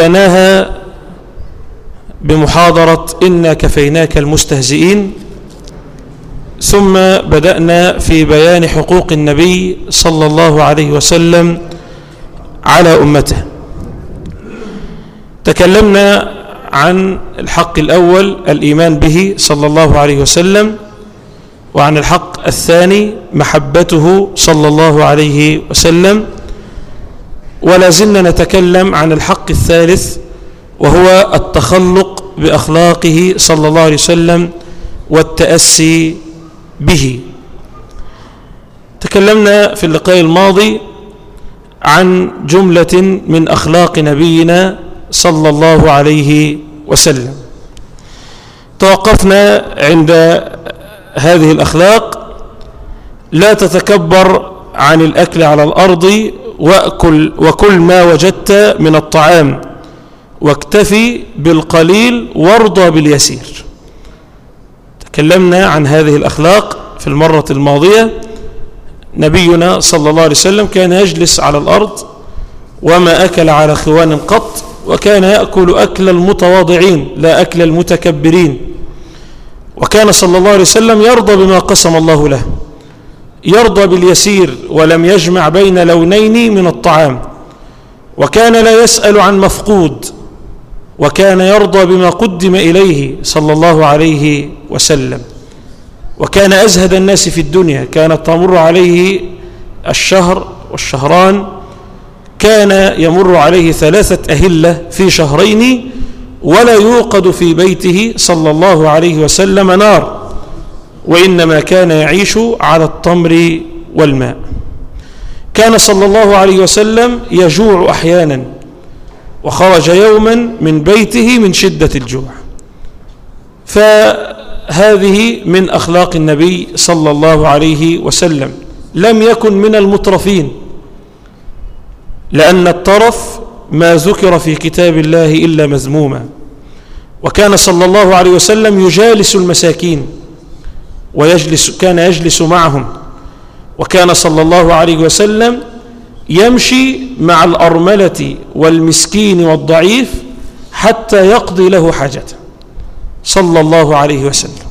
بدأناها بمحاضرة إنا كفيناك المستهزئين ثم بدأنا في بيان حقوق النبي صلى الله عليه وسلم على أمته. تكلمنا عن الحق الأول الإيمان به صلى الله عليه وسلم وعن الحق الثاني محبته صلى الله عليه وسلم ولا زلنا نتكلم عن الحق الثالث وهو التخلق بأخلاقه صلى الله عليه وسلم والتأسي به. تكلمنا في اللقاء الماضي عن جملة من أخلاق نبينا صلى الله عليه وسلم. توقفنا عند هذه الأخلاق. لا تتكبر عن الأكل على الأرض وأكل وكل ما وجدت من الطعام. واكتفي بالقليل وارضى باليسير. تكلمنا عن هذه الأخلاق في المرة الماضية. نبينا صلى الله عليه وسلم كان يجلس على الأرض وما أكل على خوان قط وكان يأكل أكل المتواضعين لا أكل المتكبرين. وكان صلى الله عليه وسلم يرضى بما قسم الله له. يرضى باليسير ولم يجمع بين لونين من الطعام وكان لا يسأل عن مفقود وكان يرضى بما قدم إليه صلى الله عليه وسلم. وكان أزهد الناس في الدنيا كانت تمر عليه الشهر والشهران كان يمر عليه ثلاثة أهلة في شهرين ولا يوقد في بيته صلى الله عليه وسلم نار. وإنما كان يعيش على التمر والماء. كان صلى الله عليه وسلم يجوع أحيانا وخرج يوما من بيته من شدة الجوع. فهذه من أخلاق النبي صلى الله عليه وسلم. لم يكن من المترفين لأن الترف ما ذكر في كتاب الله إلا مذموما. وكان صلى الله عليه وسلم يجالس المساكين. ويجلس كان يجلس معهم. وكان صلى الله عليه وسلم يمشي مع الأرملة والمسكين والضعيف حتى يقضي له حاجته. صلى الله عليه وسلم.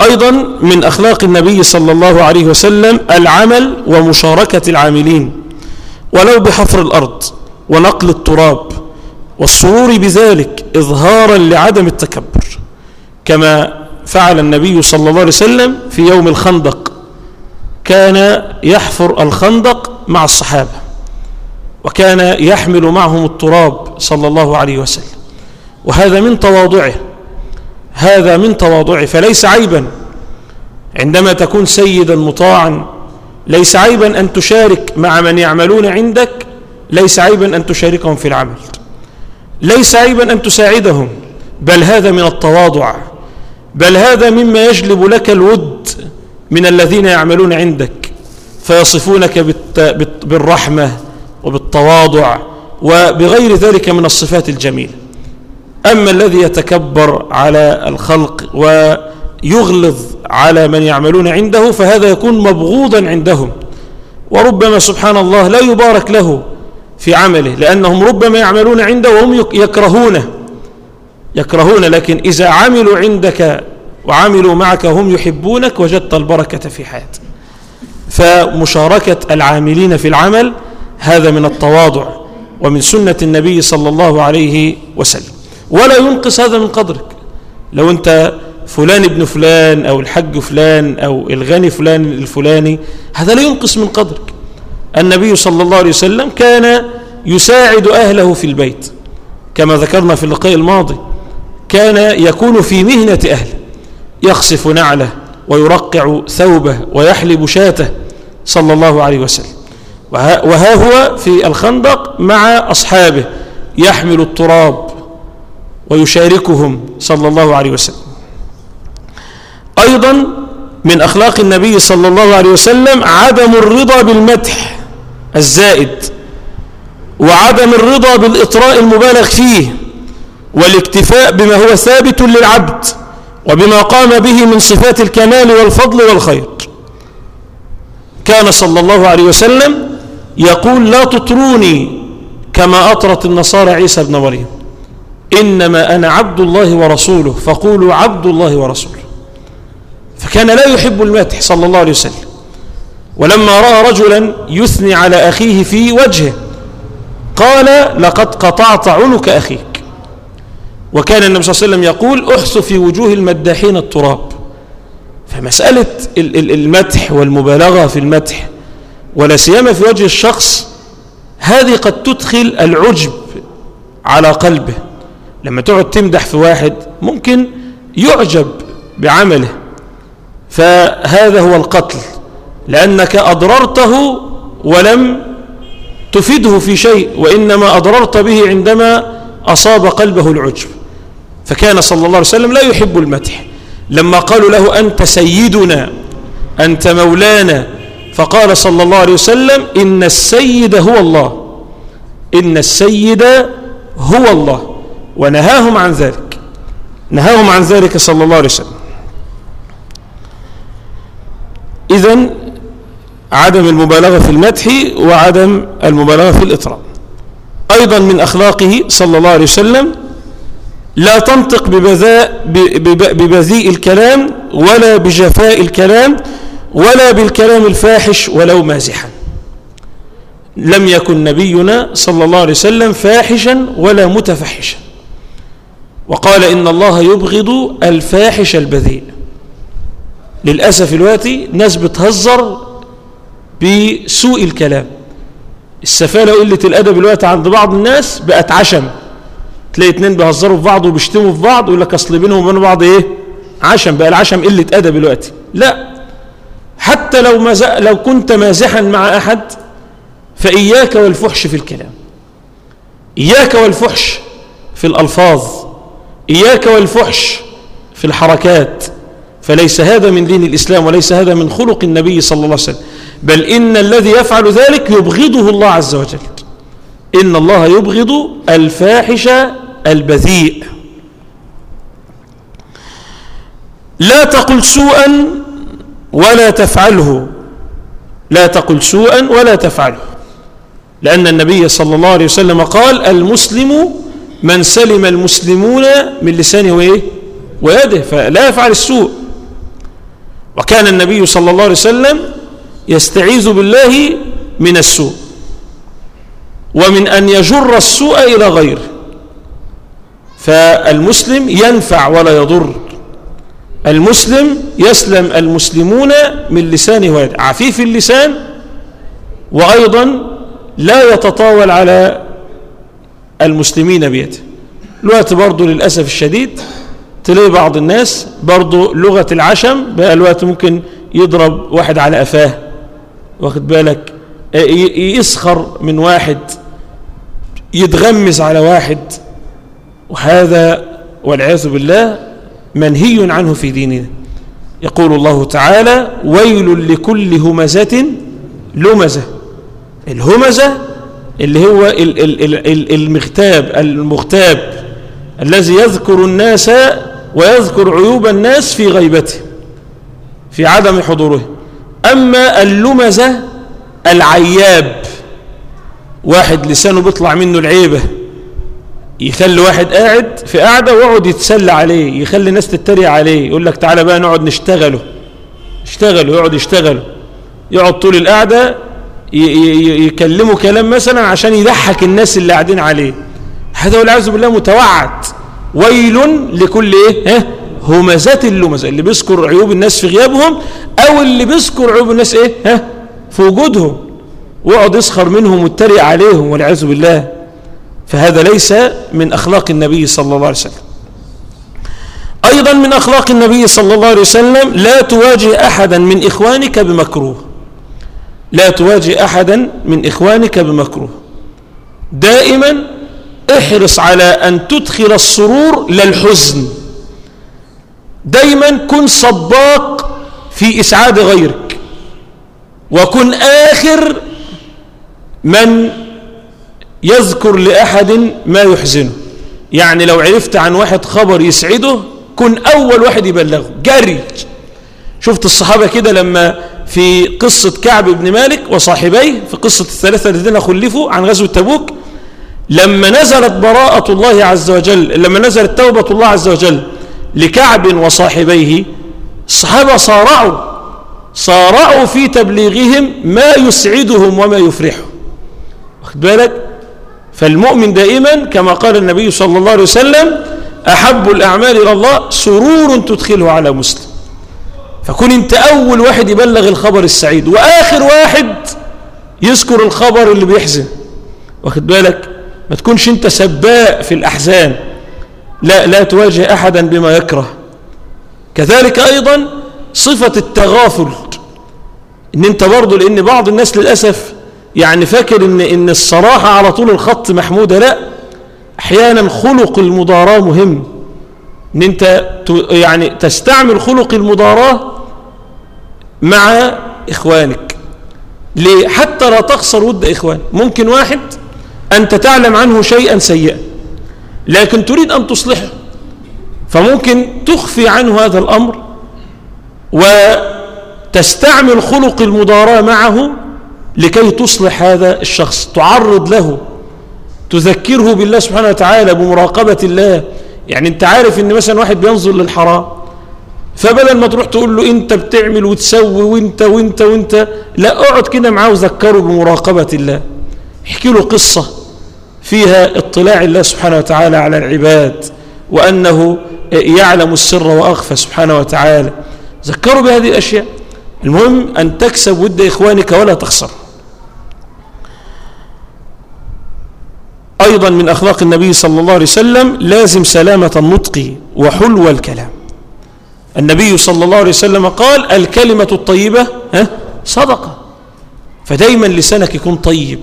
أيضا من أخلاق النبي صلى الله عليه وسلم العمل ومشاركة العاملين. ولو بحفر الأرض ونقل التراب والسرور بذلك إظهارا لعدم التكبر. كما فعل النبي صلى الله عليه وسلم في يوم الخندق. كان يحفر الخندق مع الصحابة وكان يحمل معهم التراب صلى الله عليه وسلم. وهذا من تواضعه هذا من تواضعه. فليس عيبا عندما تكون سيدا مطاعا ليس عيبا أن تشارك مع من يعملون عندك ليس عيبا أن تشاركهم في العمل. ليس عيبا أن تساعدهم بل هذا من التواضع. بل هذا مما يجلب لك الود من الذين يعملون عندك فيصفونك بالرحمة وبالتواضع وبغير ذلك من الصفات الجميلة. أما الذي يتكبر على الخلق ويغلظ على من يعملون عنده فهذا يكون مبغوضا عندهم. وربما سبحان الله لا يبارك له في عمله لأنهم ربما يعملون عنده وهم يكرهونه. يكرهون لكن إذا عملوا عندك وعملوا معك هم يحبونك وجدت البركة في حياتك. فمشاركة العاملين في العمل هذا من التواضع ومن سنة النبي صلى الله عليه وسلم. ولا ينقص هذا من قدرك. لو أنت فلان ابن فلان أو الحج فلان أو الغني فلان الفلاني هذا لا ينقص من قدرك. النبي صلى الله عليه وسلم كان يساعد أهله في البيت كما ذكرنا في اللقاء الماضي. كان يكون في مهنة أهله يخصف نعله ويرقع ثوبه ويحلب شاته صلى الله عليه وسلم. وها هو في الخندق مع أصحابه يحمل التراب ويشاركهم صلى الله عليه وسلم. أيضا من أخلاق النبي صلى الله عليه وسلم عدم الرضا بالمدح الزائد وعدم الرضا بالإطراء المبالغ فيه. والاكتفاء بما هو ثابت للعبد وبما قام به من صفات الكمال والفضل والخير. كان صلى الله عليه وسلم يقول لا تطروني كما أطرت النصارى عيسى ابن مريم. إنما أنا عبد الله ورسوله فقولوا عبد الله ورسوله. فكان لا يحب المدح صلى الله عليه وسلم. ولما رأى رجلا يثني على أخيه في وجهه قال لقد قطعت عنك أخيك. وكان النبي صلى الله عليه وسلم يقول احث في وجوه المداحين التراب. فمسألة المدح والمبالغة في المدح ولا سيما في وجه الشخص هذه قد تدخل العجب على قلبه. لما تقعد تمدح في واحد ممكن يعجب بعمله. فهذا هو القتل لأنك أضررته ولم تفيده في شيء وإنما أضررت به عندما أصاب قلبه العجب. فكان صلى الله عليه وسلم لا يحب المدح. لما قالوا له أنت سيدنا أنت مولانا فقال صلى الله عليه وسلم إن السيد هو الله. إن السيد هو الله. ونهاهم عن ذلك. نهاهم عن ذلك صلى الله عليه وسلم. إذن عدم المبالغة في المدح وعدم المبالغة في الإطراء. أيضا من أخلاقه صلى الله عليه وسلم لا تنطق ببذاء ببذيء الكلام ولا بجفاء الكلام ولا بالكلام الفاحش ولو مازحا. لم يكن نبينا صلى الله عليه وسلم فاحشا ولا متفحشا. وقال إن الله يبغض الفاحش البذيء. للأسف الوقتي ناس بتهزر بسوء الكلام. السفالة وقلة الأدب الوقت عند بعض الناس بقت عشم. تلاقي اتنين بيهزروا في بعض وبيشتموا في بعض ويقول لك أصل بينهم وبين بعض إيه؟ عشم. بقى العشم قلة أدب الوقت لا. حتى لو مز... لو كنت مازحا مع أحد فإياك والفحش في الكلام. إياك والفحش في الألفاظ. إياك والفحش في الحركات. فليس هذا من دين الإسلام وليس هذا من خلق النبي صلى الله عليه وسلم. بل إن الذي يفعل ذلك يبغضه الله عز وجل. إن الله يبغض الفاحش البذيء. لا تقل سوءا ولا تفعله. لا تقل سوءا ولا تفعله. لأن النبي صلى الله عليه وسلم قال المسلم من سلم المسلمون من لسانه وإيه؟ ويده فلا يفعل السوء. وكان النبي صلى الله عليه وسلم يستعيذ بالله من السوء ومن أن يجر السوء إلى غيره. فالمسلم ينفع ولا يضر. المسلم يسلم المسلمون من لسانه ويده عفيف اللسان وأيضا لا يتطاول على المسلمين بيده الوقت برضو للأسف الشديد تلاقي بعض الناس برضو لغة العشم بقى الوقت ممكن يضرب واحد على أفاه واخد بالك؟ يسخر من واحد يتغمز على واحد. وهذا والعياذ بالله منهي عنه في ديننا يقول الله تعالى ويل لكل همزة لمزة الهمزة اللي هو المغتاب المغتاب الذي يذكر الناس ويذكر عيوب الناس في غيبته في عدم حضوره. أما اللمزة العياب. واحد لسانه بيطلع منه العيبة. يخلي واحد قاعد في قاعدة ويقعد يتسلى عليه يخلي الناس تتريق عليه يقول لك تعالى بقى نقعد نشتغله اشتغلوا يقعد يشتغلوا يقعد طول القعدة يكلموا كلام مثلا عشان يضحك الناس اللي قاعدين عليه. هذا والعياذ بالله متوعد. ويل لكل إيه؟ ها؟ همزات اللمزة. اللي بيذكر عيوب الناس في غيابهم أو اللي بيذكر عيوب الناس إيه؟ ها؟ في وجودهم. ويقعد يسخر منهم ويتريق عليهم والعياذ بالله. فهذا ليس من أخلاق النبي صلى الله عليه وسلم. أيضا من أخلاق النبي صلى الله عليه وسلم لا تواجه احدا من إخوانك بمكروه. لا تواجه احدا من إخوانك بمكروه. دائما احرص على أن تدخل السرور للحزن. دايما كن صباق في إسعاد غيرك. وكن آخر من يذكر لأحد ما يحزنه. يعني لو عرفت عن واحد خبر يسعده كن أول واحد يبلغه. جري شفت الصحابة كده لما في قصة كعب بن مالك وصاحبيه في قصة الثلاثة الذين خلفوا عن غزوة تبوك لما نزلت براءة الله عز وجل لما نزلت توبة الله عز وجل لكعب وصاحبيه الصحابة صارعوا. صارعوا في تبليغهم ما يسعدهم وما يفرحهم. واخد بالك؟ فالمؤمن دائما كما قال النبي صلى الله عليه وسلم أحب الأعمال إلى الله سرور تدخله على مسلم. فكن أنت أول واحد يبلغ الخبر السعيد وآخر واحد يذكر الخبر اللي بيحزن. واخد بالك؟ ما تكونش أنت سباء في الأحزان. لا لا تواجه أحدا بما يكره. كذلك أيضا صفة التغافل. إن أنت برضه لأن بعض الناس للأسف يعني فاكر ان, إن الصراحة على طول الخط محمودة لا؟ أحيانا خلق المضاراة مهم. إن أنت يعني تستعمل خلق المضاراة مع إخوانك. ليه؟ حتى لا تخسر ود إخوان. ممكن واحد انت تعلم عنه شيئا سيئا لكن تريد أن تصلحه. فممكن تخفي عنه هذا الأمر وتستعمل خلق المضاراة معه لكي تصلح هذا الشخص. تعرض له تذكره بالله سبحانه وتعالى بمراقبة الله. يعني انت عارف إن مثلا واحد بينظر للحرام فبدل ما تروح تقول له انت بتعمل وتسوي وانت وانت وانت لا اقعد كده معاه وذكره بمراقبة الله. احكي له قصة فيها اطلاع الله سبحانه وتعالى على العباد وأنه يعلم السر وأخفى سبحانه وتعالى. ذكروا بهذه الأشياء. المهم أن تكسب ود إخوانك ولا تخسر. أيضا من أخلاق النبي صلى الله عليه وسلم لازم سلامة النطق وحلو الكلام. النبي صلى الله عليه وسلم قال الكلمة الطيبة ها؟ صدقة. فدايما لسانك يكون طيب.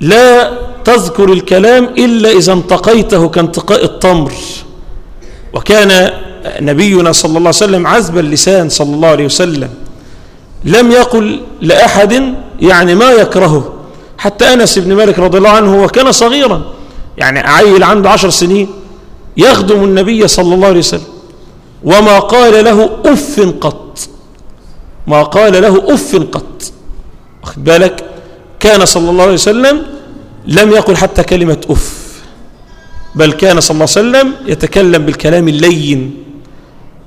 لا تذكر الكلام إلا إذا انتقيته كانتقاء التمر. وكان نبينا صلى الله عليه وسلم عذب اللسان صلى الله عليه وسلم. لم يقل لأحد يعني ما يكرهه. حتى أنس بن مالك رضي الله عنه وكان صغيرا. يعني عيل عنده عشر سنين يخدم النبي صلى الله عليه وسلم. وما قال له أف قط. ما قال له أف قط. واخد بالك؟ كان صلى الله عليه وسلم لم يقل حتى كلمة أف. بل كان صلى الله عليه وسلم يتكلم بالكلام اللين.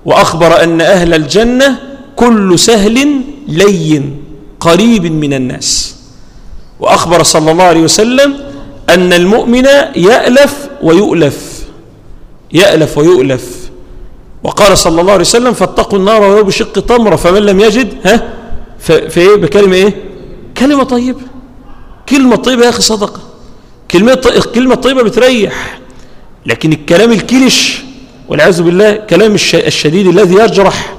وأخبر أن أهل الجنة كل سهل لين قريب من الناس. وأخبر صلى الله عليه وسلم أن المؤمن يألف ويؤلف يألف ويؤلف. وقال صلى الله عليه وسلم فاتقوا النار ولو بشق تمرة فمن لم يجد ها في إيه؟ بكلمة إيه؟ كلمة طيبة. كلمة طيبة يا أخي صدقة. كلمة كلمة طيبة بتريح. لكن الكلام الكلش والعياذ بالله كلام الشديد الذي يجرح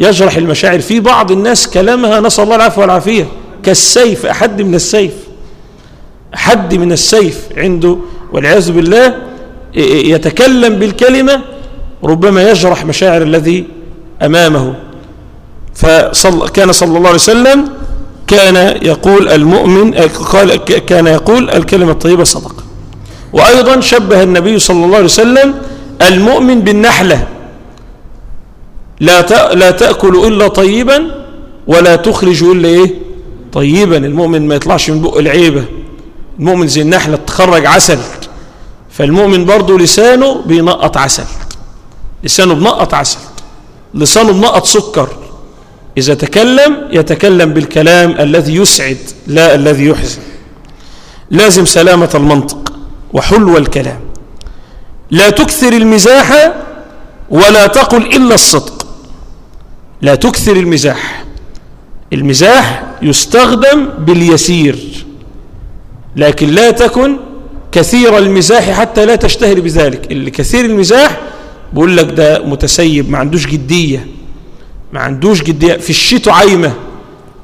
يجرح المشاعر في بعض الناس كلامها نسأل الله العفو والعافية. كالسيف أحد من السيف. أحد من السيف عنده والعياذ بالله يتكلم بالكلمة ربما يجرح مشاعر الذي أمامه. فكان صلى الله عليه وسلم كان يقول المؤمن قال كان يقول الكلمة الطيبة صدقة وأيضا شبه النبي صلى الله عليه وسلم المؤمن بالنحلة. لا لا تأكل إلا طيبا ولا تخرج إلا إيه؟ طيبا المؤمن ما يطلعش من بق العيبة. المؤمن زي النحلة تخرج عسل. فالمؤمن برضه لسانه بينقط عسل. لسانه بنقط عسل. لسانه بنقط سكر. إذا تكلم يتكلم بالكلام الذي يسعد لا الذي يحزن. لازم سلامة المنطق وحلو الكلام. لا تكثر المزاح ولا تقل إلا الصدق. لا تكثر المزاح. المزاح يستخدم باليسير لكن لا تكن كثير المزاح حتى لا تشتهر بذلك. اللي كثير المزاح بقول لك ده متسيب ما عندوش جدية ما عندوش جدية في الشتو عايمة.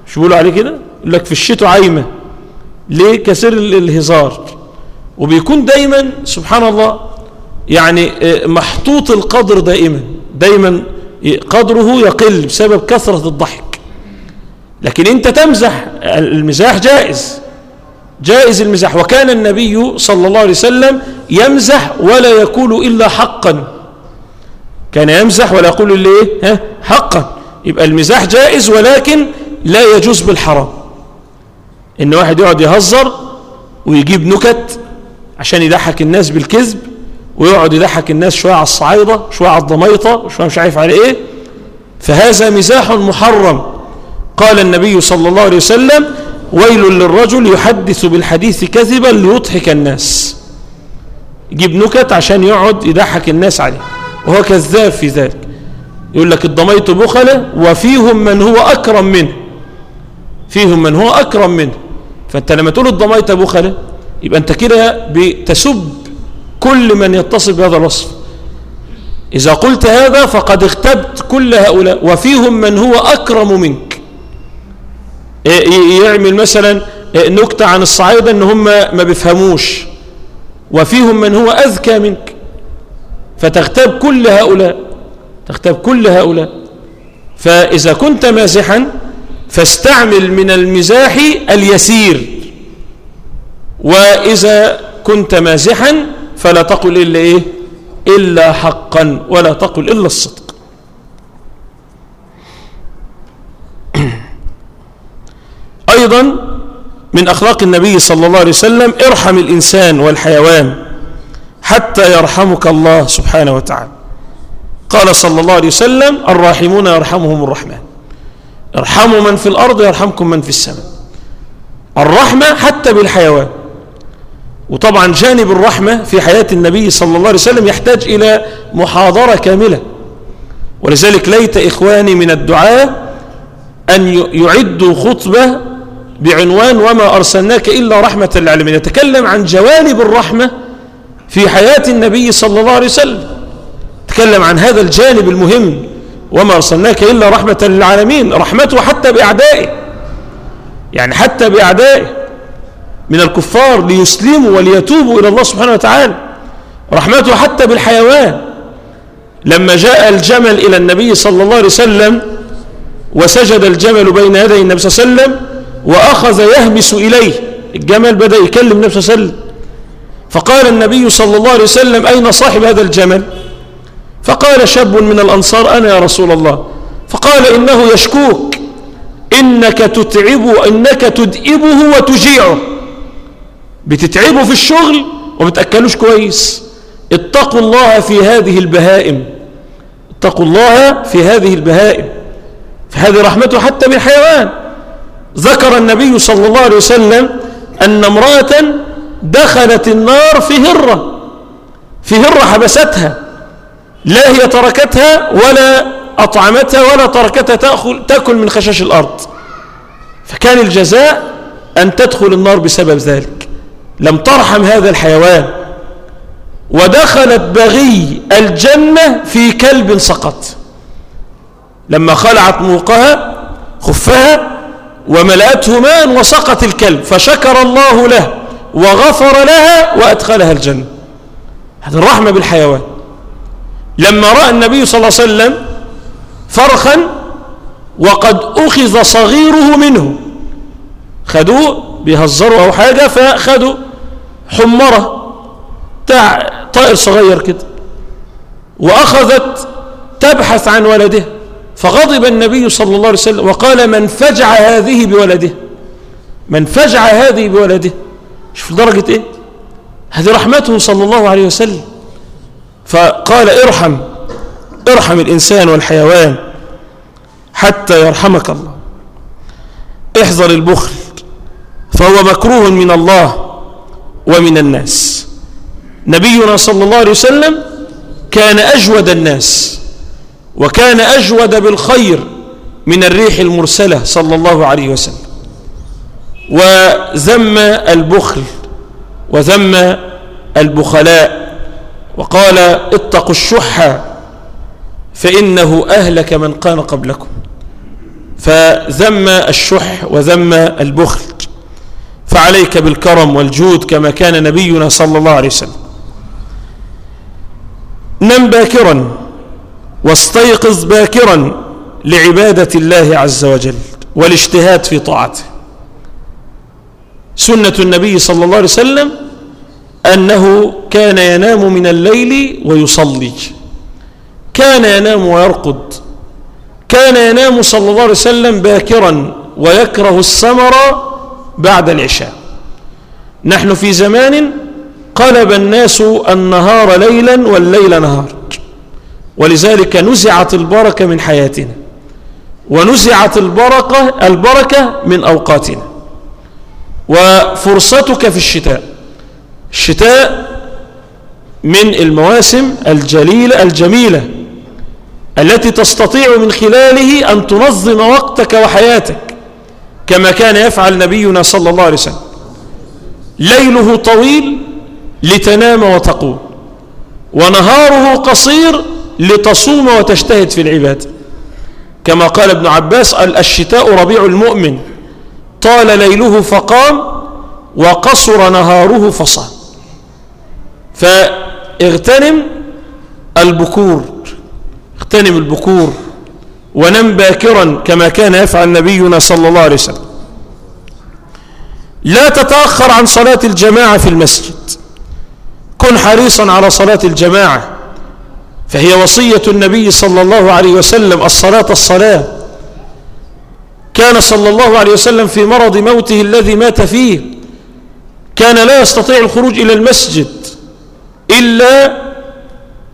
شو بيقولوا عليه كده؟ يقول لك في الشتو عايمة. ليه؟ كثير الهزار. وبيكون دايما سبحان الله يعني محطوط القدر دائما. دايما قدره يقل بسبب كثرة الضحك. لكن انت تمزح المزاح جائز. جائز المزاح. وكان النبي صلى الله عليه وسلم يمزح ولا يقول إلا حقا. كان يمزح ولا يقول إلا إيه؟ ها؟ حقا. يبقى المزاح جائز ولكن لا يجوز بالحرام. إن واحد يقعد يهزر ويجيب نكت عشان يضحك الناس بالكذب ويقعد يضحك الناس شوية على الصعايدة شوية على الضميطة وشوية مش عارف على إيه. فهذا مزاح محرم. قال النبي صلى الله عليه وسلم ويل للرجل يحدث بالحديث كذبا ليضحك الناس. يجيب نكت عشان يقعد يضحك الناس عليه. وهو كذاب في ذلك. يقول لك الضميط بخلة وفيهم من هو أكرم منه. فيهم من هو أكرم منه. فأنت لما تقول الضميط بخلة يبقى أنت كده بتسب كل من يتصف بهذا الوصف. إذا قلت هذا فقد اغتبت كل هؤلاء. وفيهم من هو أكرم منك. يعمل مثلا نكتة عن الصعايدة إن هم ما بيفهموش وفيهم من هو أذكى منك. فتغتاب كل هؤلاء تغتاب كل هؤلاء. فإذا كنت مازحا فاستعمل من المزاح اليسير. وإذا كنت مازحا فلا تقل إلا إيه؟ إلا حقا ولا تقل إلا الصدق. أيضا من أخلاق النبي صلى الله عليه وسلم ارحم الإنسان والحيوان حتى يرحمك الله سبحانه وتعالى. قال صلى الله عليه وسلم الراحمون يرحمهم الرحمن. ارحموا من في الأرض يرحمكم من في السماء. الرحمة حتى بالحيوان. وطبعا جانب الرحمة في حياة النبي صلى الله عليه وسلم يحتاج إلى محاضرة كاملة. ولذلك ليت إخواني من الدعاء أن يعدوا خطبة بعنوان وما أرسلناك إلا رحمة للعالمين. يتكلم عن جوانب الرحمة في حياة النبي صلى الله عليه وسلم. تكلم عن هذا الجانب المهم. وما أرسلناك إلا رحمة للعالمين. رحمته حتى بأعدائه. يعني حتى بأعدائه. من الكفار ليسلموا وليتوبوا إلى الله سبحانه وتعالى. رحمته حتى بالحيوان. لما جاء الجمل إلى النبي صلى الله عليه وسلم وسجد الجمل بين يدي النبي صلى الله عليه وسلم وأخذ يهمس إليه. الجمل بدأ يكلم عليه وسلم. فقال النبي صلى الله عليه وسلم أين صاحب هذا الجمل؟ فقال شاب من الأنصار أنا يا رسول الله. فقال إنه يشكوك. إنك تتعبه إنك تدئبه وتجيعه. بتتعبه في الشغل وبتأكلوش كويس. اتقوا الله في هذه البهائم. اتقوا الله في هذه البهائم. فهذه رحمته حتى بالحيوان ذكر النبي صلى الله عليه وسلم أن امرأة دخلت النار في هرة في هرة حبستها لا هي تركتها ولا أطعمتها ولا تركتها تأكل, تأكل من خشاش الأرض. فكان الجزاء أن تدخل النار بسبب ذلك. لم ترحم هذا الحيوان. ودخلت بغي الجنة في كلب سقط. لما خلعت موقها خفها وملأته ماء وسقط الكلب فشكر الله له وغفر لها وأدخلها الجنة. هذه الرحمة بالحيوان. لما رأى النبي صلى الله عليه وسلم فرخا وقد أخذ صغيره منه خدوه بيهزروا أو حاجة فخدوا حمرة تاع طائر صغير كده وأخذت تبحث عن ولده. فغضب النبي صلى الله عليه وسلم وقال من فجع هذه بولده. من فجع هذه بولده. شوف درجة إيه؟ هذه رحمته صلى الله عليه وسلم. فقال ارحم ارحم الإنسان والحيوان حتى يرحمك الله. احذر البخل فهو مكروه من الله ومن الناس. نبينا صلى الله عليه وسلم كان أجود الناس. وكان أجود بالخير من الريح المرسلة صلى الله عليه وسلم. وذم البخل وذم البخلاء وقال اتقوا الشح فإنه أهلك من كان قبلكم. فذم الشح وذم البخل. فعليك بالكرم والجود كما كان نبينا صلى الله عليه وسلم. نم باكرا. واستيقظ باكرا لعبادة الله عز وجل والاجتهاد في طاعته. سنة النبي صلى الله عليه وسلم أنه كان ينام من الليل ويصلي. كان ينام ويرقد. كان ينام صلى الله عليه وسلم باكرا ويكره السمر بعد العشاء. نحن في زمان قلب الناس النهار ليلا والليل نهار. ولذلك نزعت البركة من حياتنا. ونزعت البركة, البركة من أوقاتنا. وفرصتك في الشتاء. الشتاء من المواسم الجليلة الجميلة التي تستطيع من خلاله أن تنظم وقتك وحياتك كما كان يفعل نبينا صلى الله عليه وسلم. ليله طويل لتنام وتقوم. ونهاره قصير لتصوم وتجتهد في العبادة كما قال ابن عباس الشتاء ربيع المؤمن. طال ليله فقام وقصر نهاره فصام. فاغتنم البكور اغتنم البكور ونم باكرا كما كان يفعل نبينا صلى الله عليه وسلم. لا تتأخر عن صلاة الجماعة في المسجد. كن حريصا على صلاة الجماعة. فهي وصية النبي صلى الله عليه وسلم الصلاة الصلاة. كان صلى الله عليه وسلم في مرض موته الذي مات فيه. كان لا يستطيع الخروج إلى المسجد إلا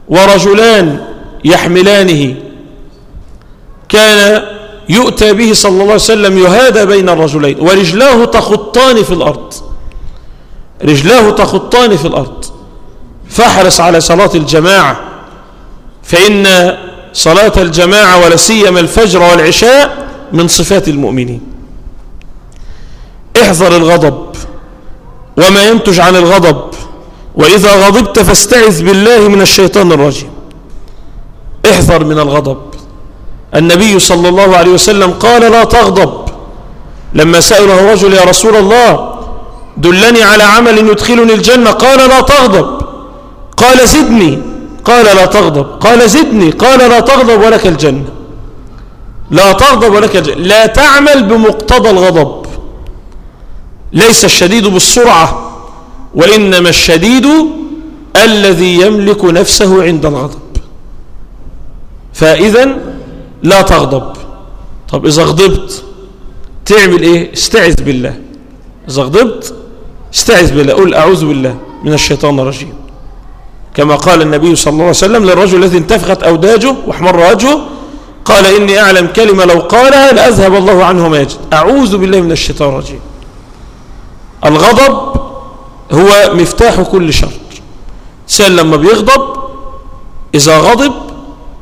ورجلان يحملانه. كان يؤتى به صلى الله عليه وسلم يهادى بين الرجلين ورجلاه تخطان في الأرض. رجلاه تخطان في الأرض. فاحرص على صلاة الجماعة. فإن صلاة الجماعة ولا سيما الفجر والعشاء من صفات المؤمنين. احذر الغضب وما ينتج عن الغضب وإذا غضبت فاستعذ بالله من الشيطان الرجيم. احذر من الغضب. النبي صلى الله عليه وسلم قال لا تغضب. لما سأله رجل يا رسول الله دلني على عمل يدخلني الجنة. قال لا تغضب. قال زدني. قال لا تغضب. قال زدني. قال لا تغضب ولك الجنة. لا تغضب ولك الجنة. لا تعمل بمقتضى الغضب. ليس الشديد بالسرعة وإنما الشديد الذي يملك نفسه عند الغضب. فإذا لا تغضب. طب إذا غضبت تعمل إيه؟ استعذ بالله. إذا غضبت استعذ بالله. قل أعوذ بالله من الشيطان الرجيم. كما قال النبي صلى الله عليه وسلم للرجل الذي انتفخت أوداجه واحمر وجهه قال إني أعلم كلمة لو قالها لأذهب الله عنه ما يجد. أعوذ بالله من الشيطان الرجيم. الغضب هو مفتاح كل شر. سأل لما بيغضب إذا غضب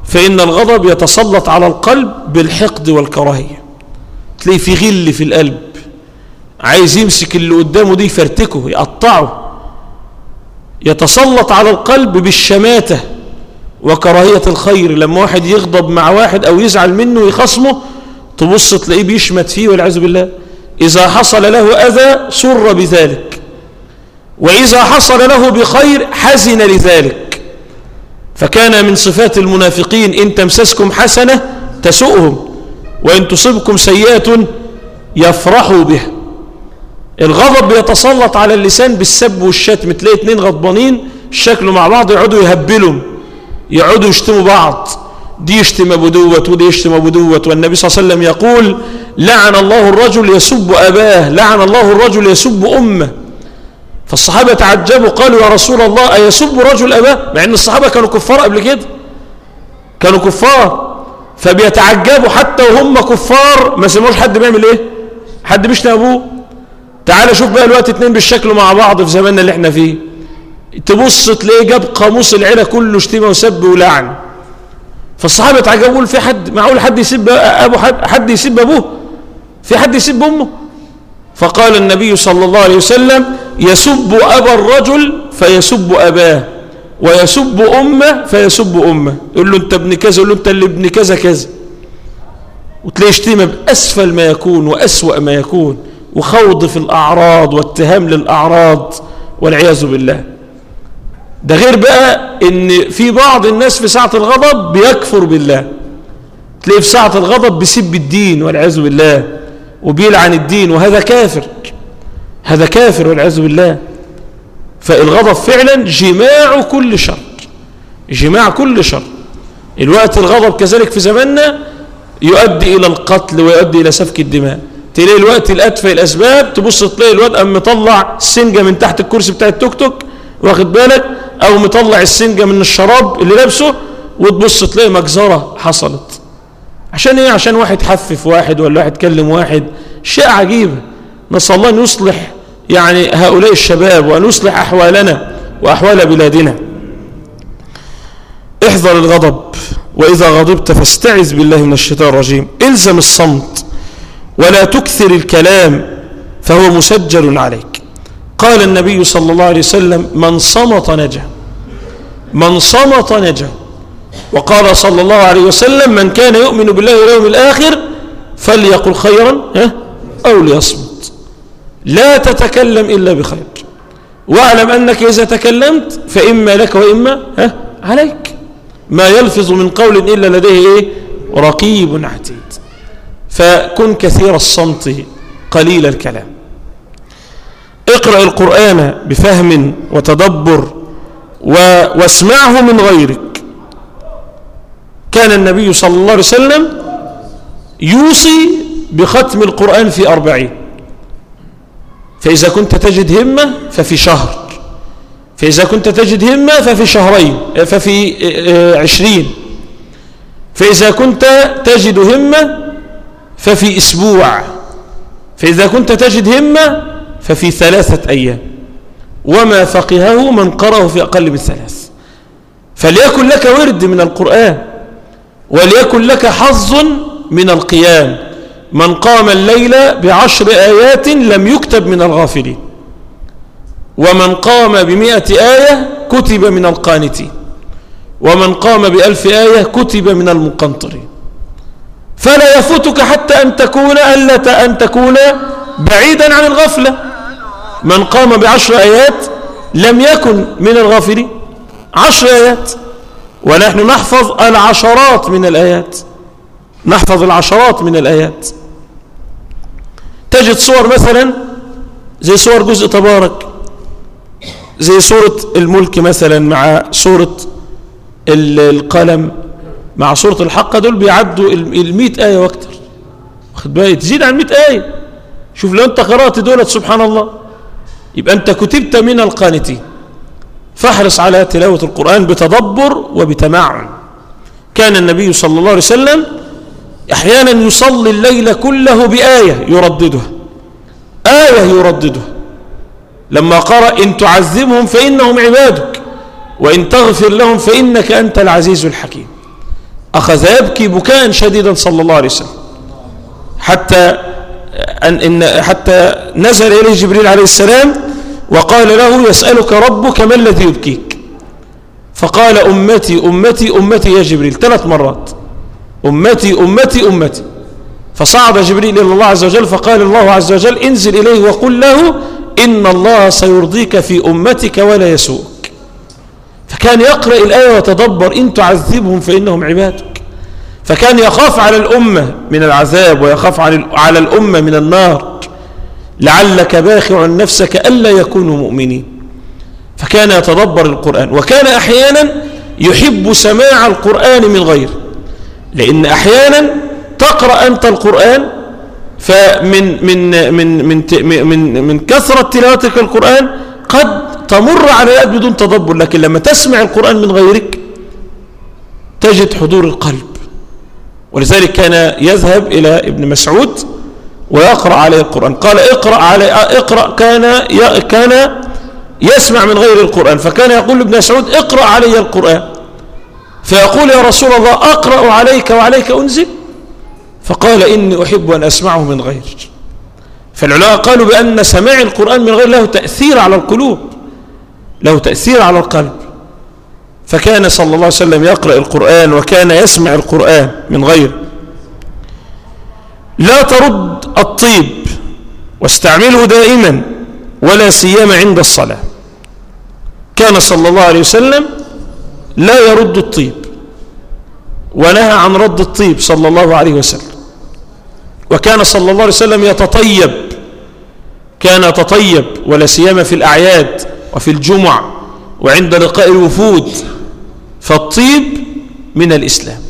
فإن الغضب يتسلط على القلب بالحقد والكراهية. تلاقي في غل في القلب. عايز يمسك اللي قدامه دي يفرتكه يقطعه. يتسلط على القلب بالشماتة وكراهية الخير. لما واحد يغضب مع واحد أو يزعل منه ويخصمه تبص تلاقيه بيشمت فيه والعياذ بالله. إذا حصل له أذى سر بذلك وإذا حصل له بخير حزن لذلك. فكان من صفات المنافقين إن تمسسكم حسنة تسؤهم وإن تصبكم سيئة يفرحوا بها. الغضب بيتسلط على اللسان بالسب والشتم. تلاقي اتنين غضبانين شكلوا مع بعض يقعدوا يهبلوا يقعدوا يشتموا بعض. دي يشتم أبو دوت ودي يشتم أبو دوت. والنبي صلى الله عليه وسلم يقول لعن الله الرجل يسب أباه لعن الله الرجل يسب أمه. فالصحابة تعجبوا قالوا يا رسول الله أيسب رجل أباه؟ مع إن الصحابة كانوا كفار قبل كده. كانوا كفار. فبيتعجبوا حتى وهم كفار ما سمعوش حد بيعمل إيه؟ حد بيشتم أبوه. تعال شوف بقى الوقت اتنين بالشكل مع بعض في زماننا اللي إحنا فيه. تبص تلاقيه جاب قاموس العيلة كله شتيمة وسب ولعن. فالصحابه اتعجبوا في حد معقول حد يسب أبو حد حد يسب أبوه؟ في حد يسب أمه؟ فقال النبي صلى الله عليه وسلم يسب أبا الرجل فيسب أباه ويسب أمه فيسب أمه. يقول له أنت ابن كذا؟ يقول له أنت اللي ابن كذا كذا. وتلاقي شتيمة بأسفل ما يكون وأسوأ ما يكون. وخوض في الأعراض واتهام للأعراض والعياذ بالله. ده غير بقى إن في بعض الناس في ساعة الغضب بيكفر بالله. تلاقيه في ساعة الغضب بيسب الدين والعياذ بالله وبيلعن الدين وهذا كافر. هذا كافر والعياذ بالله. فالغضب فعلا جماع كل شر. جماع كل شر. الوقت الغضب كذلك في زماننا يؤدي إلى القتل ويؤدي إلى سفك الدماء. تلاقي الوقت الأدفى الأسباب تبص تلاقي الواد قام مطلع السنجة من تحت الكرسي بتاع التوك توك واخد بالك؟ أو مطلع السنجة من الشراب اللي لابسه وتبص تلاقي مجزرة حصلت. عشان إيه؟ عشان واحد حفف واحد ولا واحد كلم واحد؟ شيء عجيب. نسأل الله أن يصلح يعني هؤلاء الشباب وأن يصلح أحوالنا وأحوال بلادنا. احذر الغضب وإذا غضبت فاستعذ بالله من الشيطان الرجيم. إلزم الصمت. ولا تكثر الكلام فهو مسجل عليك. قال النبي صلى الله عليه وسلم من صمت نجا من صمت نجا. وقال صلى الله عليه وسلم من كان يؤمن بالله واليوم الآخر فليقل خيرا أو ليصمت. لا تتكلم إلا بخير. واعلم أنك إذا تكلمت فإما لك وإما عليك. ما يلفظ من قول إلا لديه إيه؟ رقيب عتيد. فكن كثير الصمت قليل الكلام. اقرأ القرآن بفهم وتدبر واسمعه من غيرك. كان النبي صلى الله عليه وسلم يوصي بختم القرآن في أربعين. فإذا كنت تجد همة ففي شهر. فإذا كنت تجد همة ففي شهرين ففي عشرين. فإذا كنت تجد همة ففي أسبوع. فإذا كنت تجد همة ففي ثلاثة أيام. وما فقهه من قرأه في أقل من ثلاث. فليكن لك ورد من القرآن وليكن لك حظ من القيام. من قام الليل بعشر آيات لم يكتب من الغافلين. ومن قام بمئة آية كتب من القانتين. ومن قام بألف آية كتب من المقنطرين. فلا يفوتك حتى أن تكون ألا أن تكون بعيدا عن الغفلة. من قام بعشر آيات لم يكن من الغافلين. عشر آيات. ونحن نحفظ العشرات من الآيات. نحفظ العشرات من الآيات. تجد صور مثلا زي صور جزء تبارك. زي سورة الملك مثلا مع سورة القلم. مع سورة الحقة دول بيعدوا المئة آية وأكتر. واخد بالك؟ تزيد عن مئة آية. شوف لو أنت قرأت دولت سبحان الله يبقى أنت كتبت من القانتين. فاحرص على تلاوة القرآن بتدبر وبتمعن كان النبي صلى الله عليه وسلم أحيانا يصلي الليل كله بآية يرددها. آية يرددها. لما قرأ إن تعذبهم فإنهم عبادك وإن تغفر لهم فإنك أنت العزيز الحكيم. أخذ يبكي بكاء شديدا صلى الله عليه وسلم. حتى أن إن حتى نزل إليه جبريل عليه السلام وقال له يسألك ربك ما الذي يبكيك؟ فقال أمتي أمتي أمتي يا جبريل. ثلاث مرات. أمتي أمتي أمتي. فصعد جبريل إلى الله عز وجل فقال الله عز وجل انزل إليه وقل له إن الله سيرضيك في أمتك ولا يسوءك. فكان يقرأ الآية وتدبر إن تعذبهم فإنهم عبادك فكان يخاف على الأمة من العذاب ويخاف على الأمة من النار. لعلك باخع نفسك ألا يكونوا مؤمنين. فكان يتدبر القرآن. وكان أحيانا يحب سماع القرآن من غيره. لأن أحيانا تقرأ أنت القرآن فمن من من من من من كثرة تلاوتك القرآن قد تمر على الآيات بدون تدبر لكن لما تسمع القرآن من غيرك تجد حضور القلب. ولذلك كان يذهب إلى ابن مسعود ويقرأ عليه القرآن. قال اقرأ علي اقرأ كان كان يسمع من غير القرآن فكان يقول لابن مسعود اقرأ علي القرآن فيقول يا رسول الله أقرأ عليك وعليك أنزل فقال إني أحب أن أسمعه من غير فالعلماء قالوا بأن سماع القرآن من غير له تأثير على القلوب. له تأثير على القلب. فكان صلى الله عليه وسلم يقرأ القرآن وكان يسمع القرآن من غير. لا ترد الطيب واستعمله دائما ولا سيما عند الصلاة. كان صلى الله عليه وسلم لا يرد الطيب ونهى عن رد الطيب صلى الله عليه وسلم. وكان صلى الله عليه وسلم يتطيب كان يتطيب ولا سيما في الأعياد وفي الجمع وعند لقاء الوفود فالطيب من الإسلام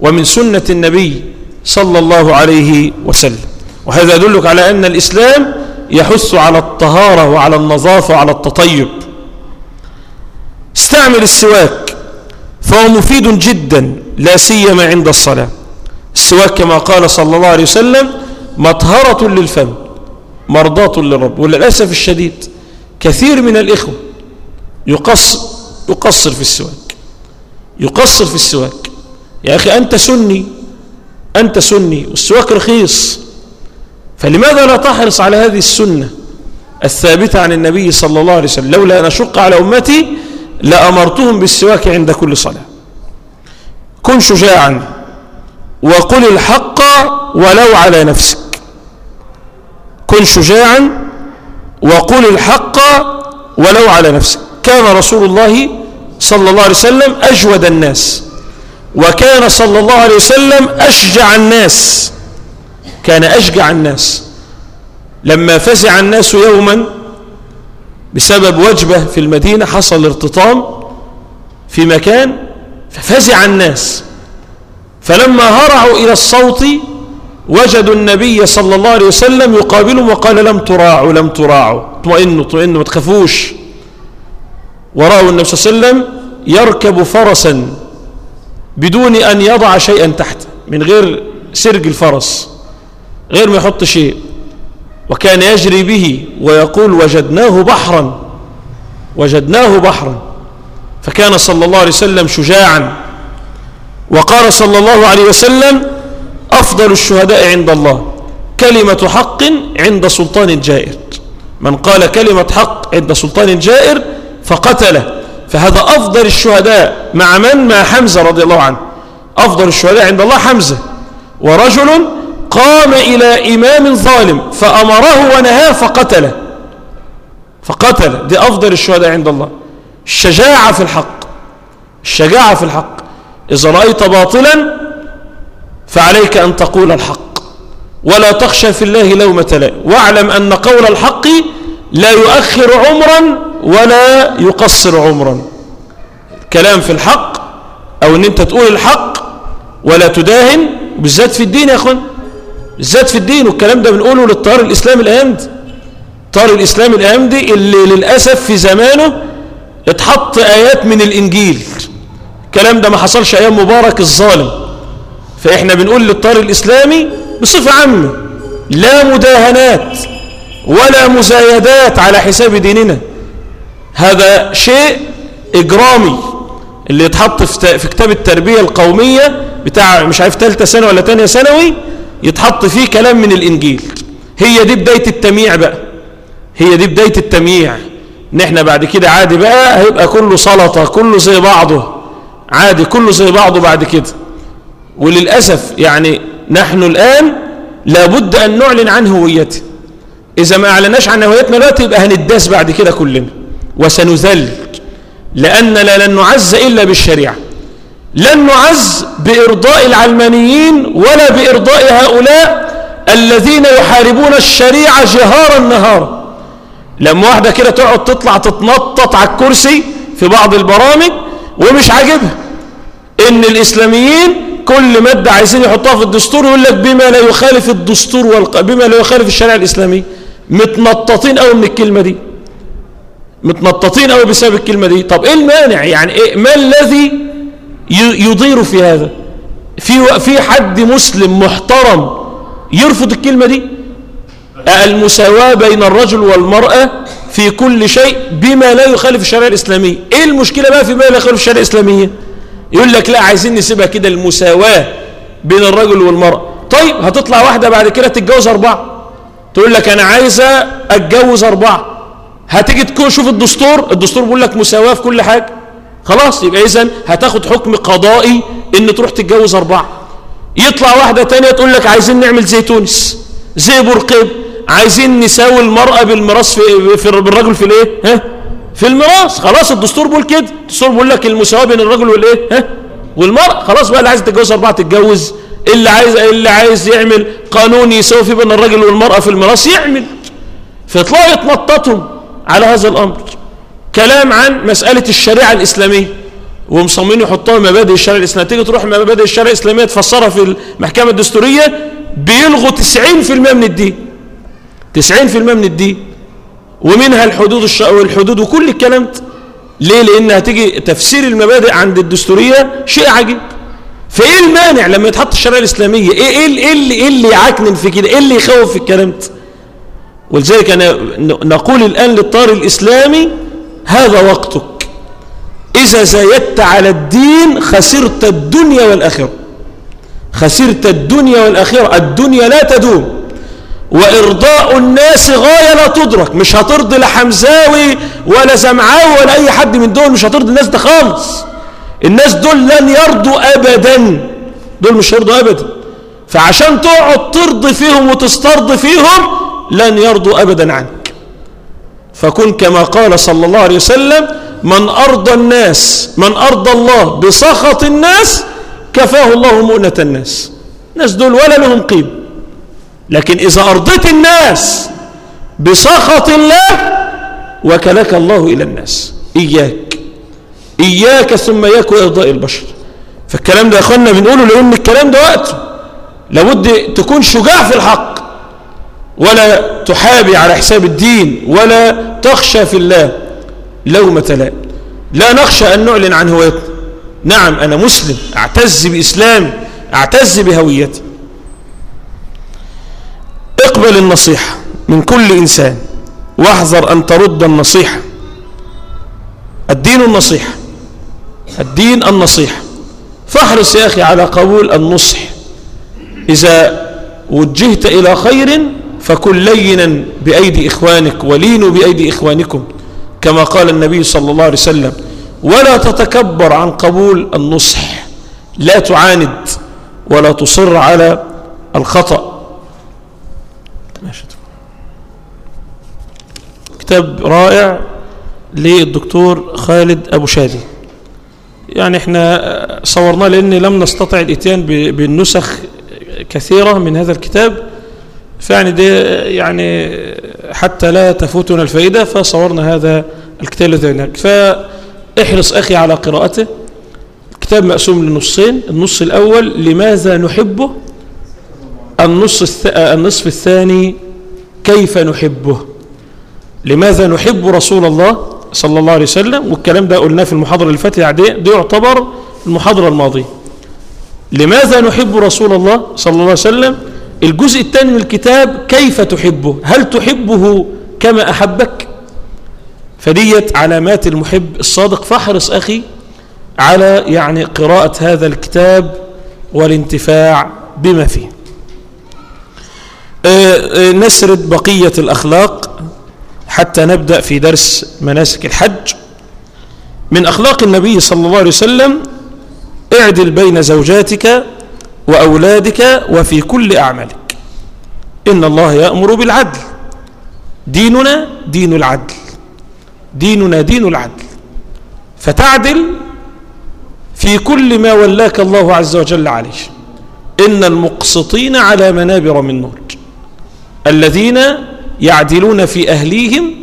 ومن سنة النبي صلى الله عليه وسلم. وهذا يدلك على أن الإسلام يحث على الطهارة وعلى النظافة وعلى التطيب. يعمل السواك فهو مفيد جدا لا سيما عند الصلاة. السواك كما قال صلى الله عليه وسلم مطهرة للفم مرضاة للرب وللأسف الشديد كثير من الإخوة يقصر, يقصر في السواك. يقصر في السواك. يا أخي أنت سني أنت سني والسواك رخيص. فلماذا لا تحرص على هذه السنة الثابتة عن النبي صلى الله عليه وسلم؟ لولا أن أشق على أمتي لأمرتهم بالسواك عند كل صلاة. كن شجاعا وقل الحق ولو على نفسك. كن شجاعا وقل الحق ولو على نفسك. كان رسول الله صلى الله عليه وسلم أجود الناس وكان صلى الله عليه وسلم أشجع الناس كان أشجع الناس. لما فزع الناس يوما بسبب وجبة في المدينة حصل ارتطام في مكان ففزع الناس. فلما هرعوا إلى الصوت وجدوا النبي صلى الله عليه وسلم يقابلهم وقال لم تراعوا لم تراعوا. اطمئنوا اطمئنوا ما تخافوش. ورأوا النبي صلى الله عليه وسلم يركب فرسا بدون أن يضع شيئا تحته من غير سرج الفرس غير ما يحط شيء. وكان يجري به ويقول وجدناه بحرا وجدناه بحرا. فكان صلى الله عليه وسلم شجاعا. وقال صلى الله عليه وسلم أفضل الشهداء عند الله كلمة حق عند سلطان جائر من قال كلمة حق عند سلطان جائر فقتله. فهذا أفضل الشهداء مع من؟ مع حمزة رضي الله عنه. أفضل الشهداء عند الله حمزة. ورجل قام إلى إمام ظالم فأمره ونهاه فقتله. فقتل دي أفضل الشهداء عند الله. الشجاعة في الحق. الشجاعة في الحق. إذا رأيت باطلا فعليك أن تقول الحق. ولا تخشى في الله لومة لائم واعلم أن قول الحق لا يؤخر عمرا ولا يقصر عمرا. كلام في الحق أو أن أنت تقول الحق ولا تداهن بالذات في الدين يا أخوان بالذات في الدين. والكلام ده بنقوله للطار الإسلامي الأيام دي. الطار الإسلامي الأيام دي اللي للأسف في زمانه اتحط آيات من الإنجيل. الكلام ده ما حصلش أيام مبارك الظالم. فإحنا بنقول للطار الإسلامي بصفة عامة لا مداهنات ولا مزايدات على حساب ديننا. هذا شيء إجرامي اللي يتحط في كتاب التربية القومية بتاع مش عارف ثالثه سنة ولا تانية ثانوي يتحط فيه كلام من الإنجيل. هي دي بداية التمييع بقى. هي دي بداية التمييع. ان إحنا بعد كده عادي بقى هيبقى كله سلطة كله زي بعضه. عادي كله زي بعضه بعد كده. وللأسف يعني نحن الآن لابد أن نعلن عن هويته إذا ما أعلناش عن هويتنا دلوقتي يبقى هنداس بعد كده كلنا وسنذل لأننا لن نعز إلا بالشريعة. لن نعز بإرضاء العلمانيين ولا بإرضاء هؤلاء الذين يحاربون الشريعة جهارا نهارا لما واحدة كده تقعد تطلع تتنطط على الكرسي في بعض البرامج ومش عاجبها. إن الإسلاميين كل مادة عايزين يحطوها في الدستور يقول لك بما لا يخالف الدستور والق... بما لا يخالف الشريعة الإسلامية متنططين قوي من الكلمة دي. متنططين قوي بسبب الكلمة دي. طب إيه المانع؟ يعني إيه؟ ما الذي يضير في هذا؟ في في حد مسلم محترم يرفض الكلمة دي؟ المساواة بين الرجل والمرأة في كل شيء بما لا يخالف الشريعة الإسلامية. إيه المشكلة بقى في ما لا يخالف الشريعة الإسلامية؟ يقول لك لا عايزين نسيبها كده المساواة بين الرجل والمرأة. طيب هتطلع واحدة بعد كده تتجوز أربعة. تقول لك أنا عايزة أتجوز أربعة. هتيجي تشوف الدستور الدستور بيقول لك مساواة في كل حاجة. خلاص يبقى إذن هتاخد حكم قضائي إن تروح تتجوز أربعة. يطلع واحدة تانية تقول لك عايزين نعمل زي تونس زي برقيب. عايزين نساوي المرأة بالميراث في, في بالرجل في الإيه؟ ها؟ في الميراث خلاص الدستور بيقول كده. الدستور بيقول لك المساواة بين الرجل والإيه؟ ها؟ والمرأة. خلاص بقى اللي عايز تتجوز أربعة تتجوز. اللي عايز اللي عايز يعمل قانون يساوي في بين الرجل والمرأة في الميراث يعمل. فيطلعوا يتنططوا على هذا الأمر. كلام عن مسألة الشريعة الإسلامية. ومصممين يحطوها مبادئ الشريعة الإسلامية. تيجي تروح مبادئ الشريعة الإسلامية تفسرها في المحكمة الدستورية بيلغوا 90% من الدين. 90% من الدين. ومنها الحدود الش... والحدود وكل الكلام ده. ليه؟ لأن هتيجي تفسير المبادئ عند الدستورية شيء عجيب. فإيه المانع لما يتحط الشريعة الإسلامية؟ إيه إيه اللي, إيه اللي, إيه يعكنن في كده؟ إيه اللي يخوف في الكلام ده؟ ولذلك أنا نقول الآن للطار الإسلامي هذا وقتك. إذا زايدت على الدين خسرت الدنيا والآخرة. خسرت الدنيا والآخرة. الدنيا لا تدوم. وإرضاء الناس غاية لا تدرك. مش هترضي لا حمزاوي ولا زمعاوي ولا أي حد من دول مش هترضي الناس ده خالص. الناس دول لن يرضوا أبدا. دول مش هيرضوا أبدا. فعشان تقعد ترضي فيهم وتسترضي فيهم لن يرضوا أبدا عنك. فكن كما قال صلى الله عليه وسلم من أرضى الناس من أرضى الله بسخط الناس كفاه الله مؤنة الناس. الناس دول ولا لهم قيمة. لكن إذا أرضيت الناس بسخط الله وكلك الله إلى الناس. إياك. إياك ثم إياك وإرضاء البشر. فالكلام ده يا أخوانا بنقوله لأن الكلام ده وقته لابد تكون شجاع في الحق. ولا تحابي على حساب الدين. ولا تخشى في الله لومة لا. لا نخشى أن نعلن عن هويتنا نعم أنا مسلم. أعتز بإسلامي. أعتز بهويتي. اقبل النصيحة من كل إنسان واحذر أن ترد النصيحة. الدين النصيحة الدين النصيحة. فاحرص يا أخي على قبول النصح. إذا وجهت إلى خير فكن لينا بأيدي إخوانك ولينوا بأيدي إخوانكم كما قال النبي صلى الله عليه وسلم ولا تتكبر عن قبول النصح. لا تعاند ولا تصر على الخطأ. كتاب رائع للدكتور خالد أبو شادي. يعني إحنا صورناه لأن لم نستطع الإتيان بالنسخ كثيرة من هذا الكتاب. فيعني دي يعني حتى لا تفوتنا الفائدة فصورنا هذا الكتاب الذي هناك. فاحرص أخي على قراءته. الكتاب مقسوم لنصين النص الأول لماذا نحبه؟ النص الث... النصف الثاني كيف نحبه؟ لماذا نحب رسول الله صلى الله عليه وسلم؟ والكلام ده قلناه في المحاضرة اللي فاتت ده يعتبر المحاضرة الماضية. لماذا نحب رسول الله صلى الله عليه وسلم؟ الجزء الثاني من الكتاب كيف تحبه؟ هل تحبه كما أحبك؟ فديت علامات المحب الصادق. فاحرص أخي على يعني قراءة هذا الكتاب والانتفاع بما فيه. نسرد بقية الأخلاق حتى نبدأ في درس مناسك الحج. من أخلاق النبي صلى الله عليه وسلم اعدل بين زوجاتك وأولادك وفي كل أعمالك. إن الله يأمر بالعدل. ديننا دين العدل. ديننا دين العدل. فتعدل في كل ما ولاك الله عز وجل عليه. إن المقسطين على منابر من نور. الذين يعدلون في أهليهم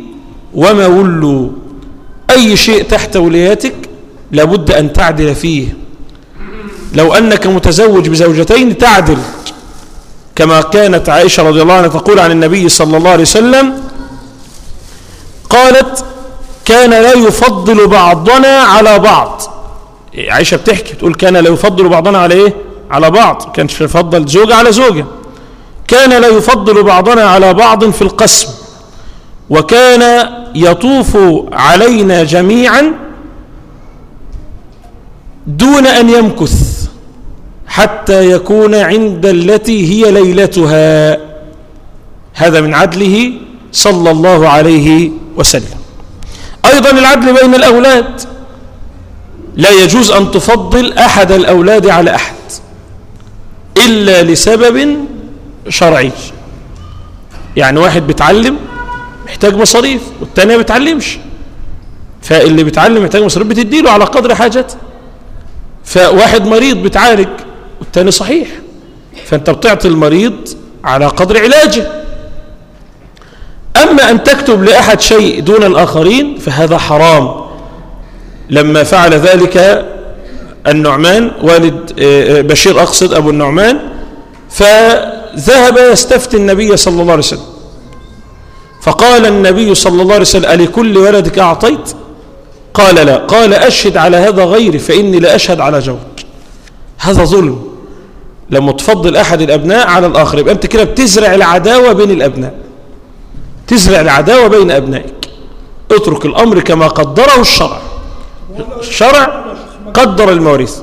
وما ولوا أي شيء تحت ولايتك لابد أن تعدل فيه. لو أنك متزوج بزوجتين تعدل كما كانت عائشة رضي الله عنها تقول عن النبي صلى الله عليه وسلم قالت كان لا يفضل بعضنا على بعض. عائشة بتحكي تقول كان لا يفضل بعضنا على إيه؟ على بعض. كانش يفضل زوجة على زوجة. كان لا يفضل بعضنا على بعض في القسم وكان يطوف علينا جميعا دون أن يمكث حتى يكون عند التي هي ليلتها. هذا من عدله صلى الله عليه وسلم. أيضا العدل بين الأولاد لا يجوز أن تفضل أحد الأولاد على أحد إلا لسبب شرعي. يعني واحد بيتعلم محتاج مصاريف والتانية بتعلمش. فاللي بيتعلم محتاج مصاريف بتديله على قدر حاجته فواحد مريض بتعالج والتاني صحيح. فأنت بتعطي المريض على قدر علاجه. أما أن تكتب لأحد شيء دون الآخرين فهذا حرام. لما فعل ذلك النعمان والد بشير أقصد أبو النعمان فذهب يستفتي النبي صلى الله عليه وسلم. فقال النبي صلى الله عليه وسلم ألكل ولدك أعطيت؟ قال لا. قال أشهد على هذا غيري فإني لا أشهد على جور هذا ظلم. لما تفضل أحد الأبناء على الآخر يبقى أنت كده بتزرع العداوة بين الأبناء. تزرع العداوة بين أبنائك. اترك الأمر كما قدره الشرع. الشرع قدر المواريث.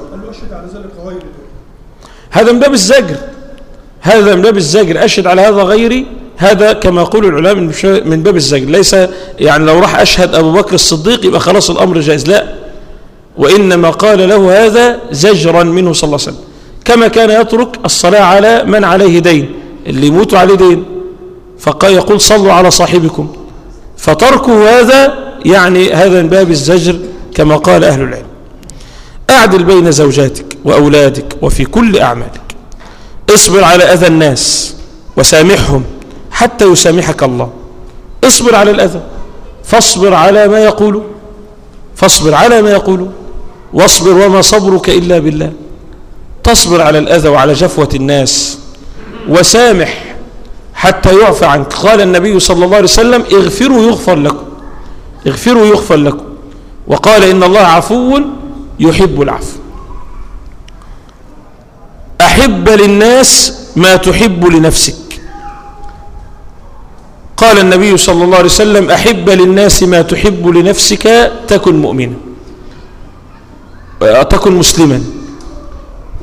هذا من باب الزجر. هذا من باب الزجر أشهد على هذا غيري هذا كما يقول العلماء من باب الزجر ليس يعني لو راح أشهد أبو بكر الصديق يبقى خلاص الأمر جائز لا. وإنما قال له هذا زجرا منه صلى الله عليه وسلم. كما كان يترك الصلاة على من عليه دين اللي يموت عليه دين. فقال يقول صلوا على صاحبكم. فتركه هذا يعني هذا من باب الزجر كما قال أهل العلم. أعدل بين زوجاتك وأولادك وفي كل أعمالك. اصبر على أذى الناس وسامحهم حتى يسامحك الله. اصبر على الأذى فاصبر على ما يقول فاصبر على ما يقول واصبر وما صبرك إلا بالله. تصبر على الأذى وعلى جفوة الناس وسامح حتى يعفى عنك. قال النبي صلى الله عليه وسلم اغفروا يغفر لكم اغفروا يغفر لكم. وقال إن الله عفو يحب العفو. أحب للناس ما تحب لنفسك. قال النبي صلى الله عليه وسلم أحب للناس ما تحب لنفسك تكن مؤمنا تكن مسلما.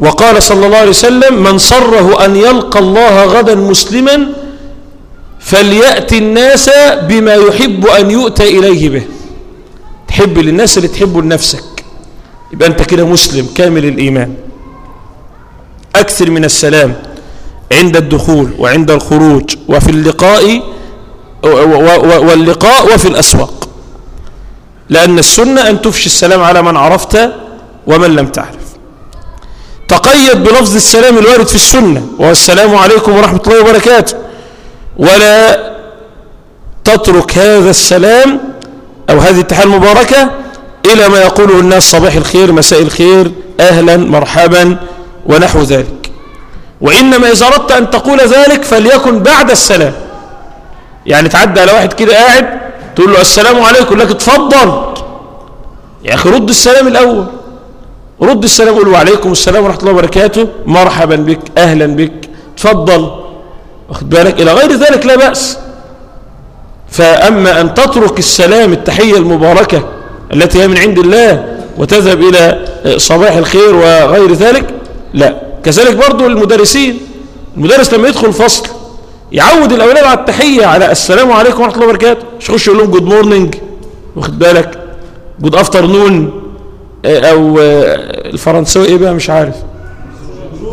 وقال صلى الله عليه وسلم من صره أن يلقى الله غدا مسلما فليأتي الناس بما يحب أن يؤتى إليه به. تحب للناس اللي تحبه لنفسك. يبقى أنت كده مسلم كامل الإيمان. أكثر من السلام عند الدخول وعند الخروج وفي اللقاء واللقاء وفي الأسواق. لأن السنة أن تفشي السلام على من عرفت ومن لم تعرف. تقيد بلفظ السلام الوارد في السنة والسلام عليكم ورحمة الله وبركاته. ولا تترك هذا السلام أو هذه التحية المباركة إلى ما يقوله الناس صباح الخير مساء الخير أهلا مرحبا. ونحو ذلك. وإنما إذا أردت أن تقول ذلك فليكن بعد السلام. يعني تعدى على واحد كده قاعد تقول له السلام عليكم لك اتفضل يا أخي رد السلام الأول. رد السلام قول وعليكم السلام ورحمة الله وبركاته. مرحبا بك أهلا بك. تفضل. واخد بالك؟ إلى غير ذلك لا بأس. فأما أن تترك السلام التحية المباركة التي هي من عند الله وتذهب إلى صباح الخير وغير ذلك لا. كذلك برضو المدرسين المدرس لما يدخل الفصل يعود الأولاد على التحية على السلام عليكم ورحمة الله وبركاته. مش يخش يقول لهم good morning واخد بالك؟ good afternoon أو الفرنساوي إيه بقى؟ مش عارف.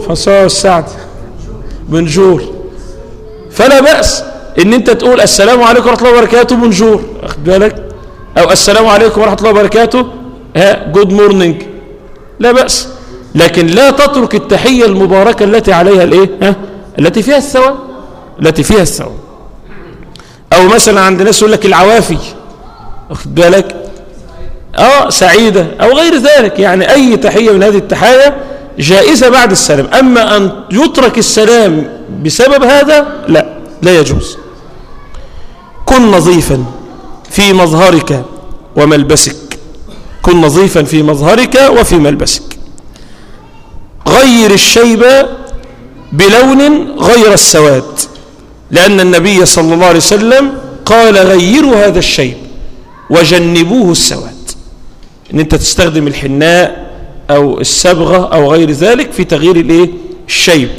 فرنساوي السعد bonjour فلا بأس إن أنت تقول السلام عليكم ورحمة الله وبركاته bonjour واخد بالك؟ أو السلام عليكم ورحمة الله وبركاته ها good morning لا بأس. لكن لا تترك التحية المباركة التي عليها الإيه؟ ها؟ التي فيها الثواب التي فيها الثواب أو مثلا عند ناس يقول لك العوافي. واخد بالك؟ آه سعيدة أو غير ذلك. يعني أي تحية من هذه التحايا جائزة بعد السلام. أما أن يترك السلام بسبب هذا لا لا يجوز. كن نظيفا في مظهرك وملبسك. كن نظيفا في مظهرك وفي ملبسك. غير الشيب بلون غير السواد. لأن النبي صلى الله عليه وسلم قال غيروا هذا الشيب وجنبوه السواد. إن أنت تستخدم الحناء أو الصبغة أو غير ذلك في تغيير الإيه؟ الشيب.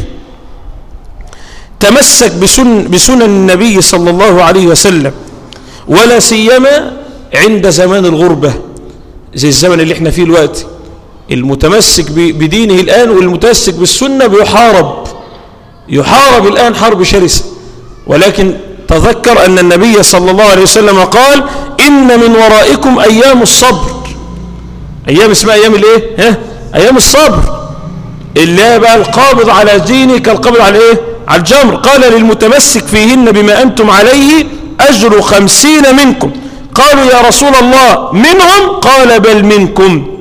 تمسك بسن بسنن النبي صلى الله عليه وسلم ولا سيما عند زمان الغربة زي الزمن اللي إحنا فيه الوقت المتمسك بدينه الآن والمتمسك بالسنة بيحارب. يحارب الآن حرب شرسة. ولكن تذكر أن النبي صلى الله عليه وسلم قال إن من ورائكم أيام الصبر. أيام اسمها أيام الإيه؟ ها؟ أيام الصبر. اللي بقى القابض على دينه كالقابض على إيه؟ على الجمر. قال للمتمسك فيهن بما أنتم عليه أجر خمسين منكم. قالوا يا رسول الله منهم؟ قال بل منكم.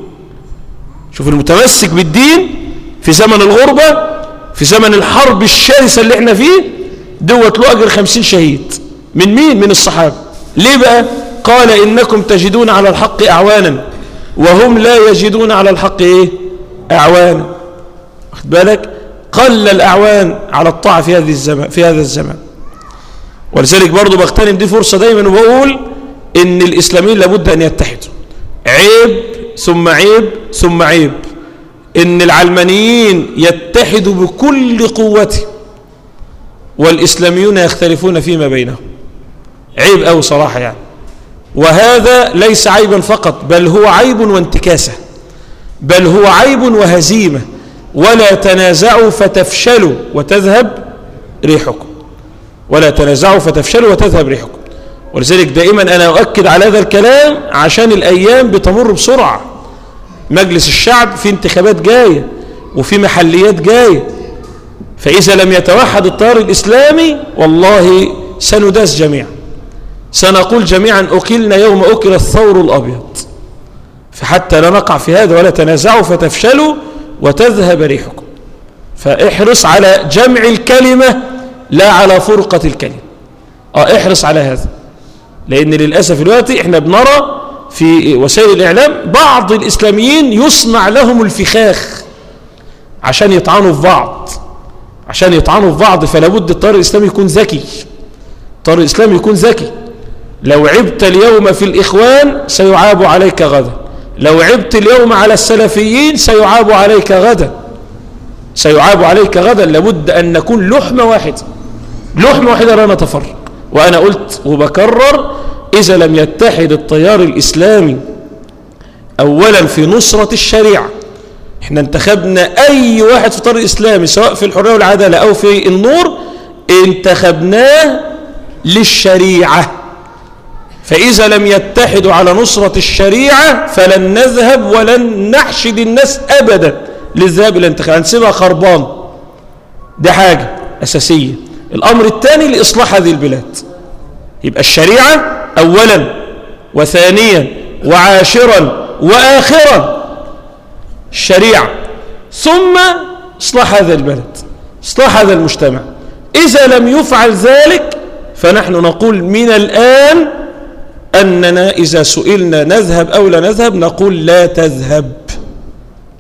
شوف المتمسك بالدين في زمن الغربة في زمن الحرب الشرسة اللي إحنا فيه دوت له أجر خمسين شهيد. من مين؟ من الصحابة. ليه بقى؟ قال إنكم تجدون على الحق أعوانا وهم لا يجدون على الحق إيه؟ أعوانا. واخد بالك؟ قل الأعوان على الطاعة في هذه الزمان في هذا الزمان ولذلك برضو بغتنم دي فرصة دايما وبقول إن الإسلاميين لابد أن يتحدوا. عيب ثم عيب ثم عيب. إن العلمانيين يتحدوا بكل قوته والإسلاميون يختلفون فيما بينهم. عيب أو صراحة يعني. وهذا ليس عيبا فقط بل هو عيب وانتكاسة. بل هو عيب وهزيمة. ولا تنازعوا فتفشلوا وتذهب ريحكم. ولا تنازعوا فتفشلوا وتذهب ريحكم. ولذلك دائما أنا أؤكد على هذا الكلام عشان الأيام بتمر بسرعة. مجلس الشعب في انتخابات جاية وفي محليات جاية فإذا لم يتوحد التيار الإسلامي والله سنداس جميعا. سنقول جميعا أكلنا يوم أكل الثور الأبيض. فحتى لا نقع في هذا ولا تنازعوا فتفشلوا وتذهب ريحكم. فاحرص على جمع الكلمة لا على فرقة الكلمة. آه احرص على هذا. لأن للأسف دلوقتي إحنا بنرى في وسائل الإعلام بعض الإسلاميين يصنع لهم الفخاخ عشان يطعنوا في بعض عشان يطعنوا في بعض فلا بد الطار الإسلامي يكون ذكي الطار الإسلامي يكون ذكي. لو عبت اليوم في الإخوان سيعاب عليك غدا لو عبت اليوم على السلفيين سيعاب عليك غدا. سيعاب عليك غدا لابد أن نكون لحمة واحدة لحمة واحدة لا نتفرق. وأنا قلت وبكرر إذا لم يتحد التيار الإسلامي أولا في نصرة الشريعة. إحنا انتخبنا أي واحد في الطريق الإسلامي سواء في الحرية والعدالة أو في النور انتخبناه للشريعة. فإذا لم يتحدوا على نصرة الشريعة فلن نذهب ولن نحشد الناس أبدا للذهاب إلى الانتخاب. هنسيبها خربان. دي حاجة أساسية. الأمر الثاني لإصلاح هذه البلاد. يبقى الشريعة أولا وثانيا وعاشرا وآخرا الشريعة. ثم إصلاح هذا البلد إصلاح هذا المجتمع. إذا لم يفعل ذلك فنحن نقول من الآن أننا إذا سئلنا نذهب أو لا نذهب نقول لا تذهب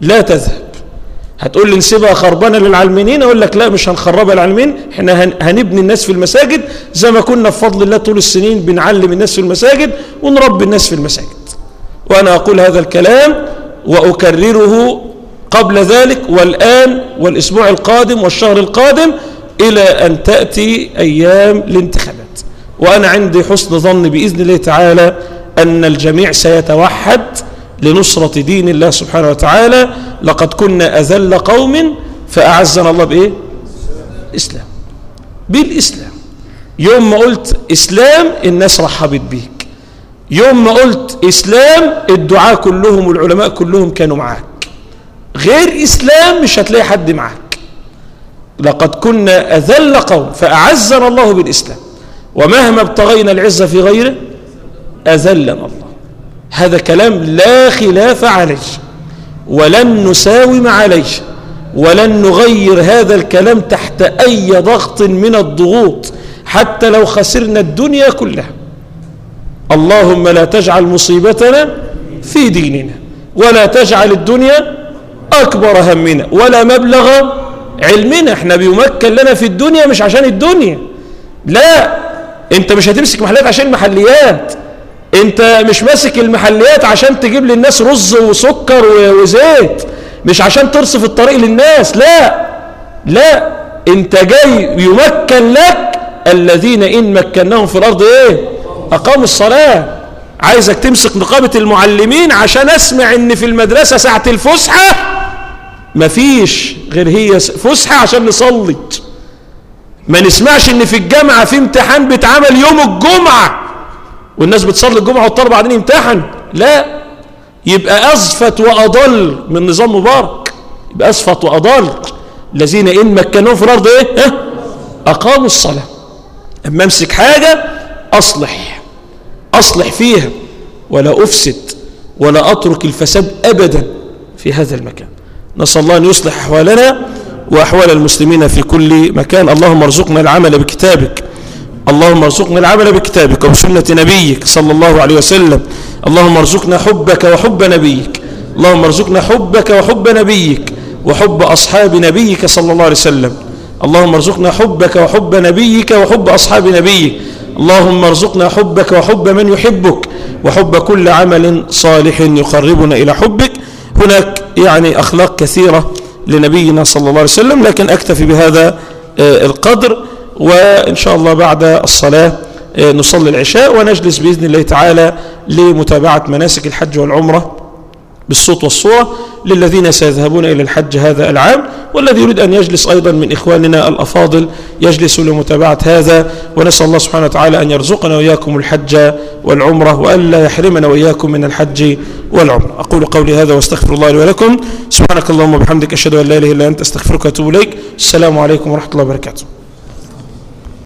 لا تذهب. هتقول لي نسيبها خربانة للعلمانيين؟ أقول لك لا مش هنخربها للعلمانيين. إحنا هنبني الناس في المساجد زي ما كنا بفضل الله طول السنين بنعلم الناس في المساجد ونربي الناس في المساجد. وأنا أقول هذا الكلام وأكرره قبل ذلك والآن والأسبوع القادم والشهر القادم إلى أن تأتي أيام الانتخابات. وأنا عندي حسن ظن بإذن الله تعالى أن الجميع سيتوحد لنصرة دين الله سبحانه وتعالى لقد كنا أذل قوم فأعزنا الله بإيه؟ إسلام. بالإسلام. يوم ما قلت إسلام الناس رحبت بيك. يوم ما قلت إسلام الدعاء كلهم والعلماء كلهم كانوا معاك. غير إسلام مش هتلاقي حد معاك. لقد كنا أذل قوم فأعزنا الله بالإسلام. ومهما ابتغينا العزة في غيره أذلنا الله. هذا كلام لا خلاف عليه ولن نساوم عليه ولن نغير هذا الكلام تحت أي ضغط من الضغوط حتى لو خسرنا الدنيا كلها. اللهم لا تجعل مصيبتنا في ديننا ولا تجعل الدنيا أكبر همنا ولا مبلغ علمنا. إحنا بيمكن لنا في الدنيا مش عشان الدنيا لا أنت مش هتمسك محلات عشان محليات انت مش ماسك المحليات عشان تجيب للناس رز وسكر وزيت مش عشان ترصف الطريق للناس لا لا انت جاي يمكن لك الذين إن مكناهم في الأرض إيه؟ أقاموا الصلاة. عايزك تمسك نقابة المعلمين عشان أسمع إن في المدرسة ساعة الفسحة مفيش غير هي فسحة عشان نصلي. ما نسمعش إن في الجامعة في امتحان بيتعمل يوم الجمعة. والناس بتصلي الجمعة والطلبة بعدين يمتحن. لا. يبقى أزفت وأضل من نظام مبارك. يبقى أزفت وأضل. الذين إن مكنوهم في الأرض إيه؟ ها؟ أقاموا الصلاة. أما أمسك حاجة أصلح. أصلح فيها. ولا أفسد ولا أترك الفساد أبدا في هذا المكان. نسأل الله أن يصلح أحوالنا وأحوال المسلمين في كل مكان. اللهم ارزقنا العمل بكتابك. اللهم ارزقنا العمل بكتابك وبسنة نبيك صلى الله عليه وسلم. اللهم ارزقنا حبك وحب نبيك. اللهم ارزقنا حبك وحب نبيك وحب أصحاب نبيك صلى الله عليه وسلم. اللهم ارزقنا حبك وحب نبيك وحب أصحاب نبيك. اللهم ارزقنا حبك وحب من يحبك وحب كل عمل صالح يقربنا إلى حبك. هناك يعني أخلاق كثيرة لنبينا صلى الله عليه وسلم لكن أكتفي بهذا القدر. وإن شاء الله بعد الصلاة نصلي العشاء ونجلس بإذن الله تعالى لمتابعة مناسك الحج والعمرة بالصوت والصورة للذين سيذهبون إلى الحج هذا العام والذي يريد أن يجلس أيضا من إخواننا الأفاضل يجلس لمتابعة هذا ونسأل الله سبحانه وتعالى أن يرزقنا وإياكم الحج والعمرة وألا يحرمنا وإياكم من الحج والعمرة. أقول قولي هذا واستغفر الله لي ولكم. سبحانك اللهم وبحمدك أشهد أن لا إله إلا أنت أستغفرك وأتوب إليك. السلام عليكم ورحمة الله وبركاته.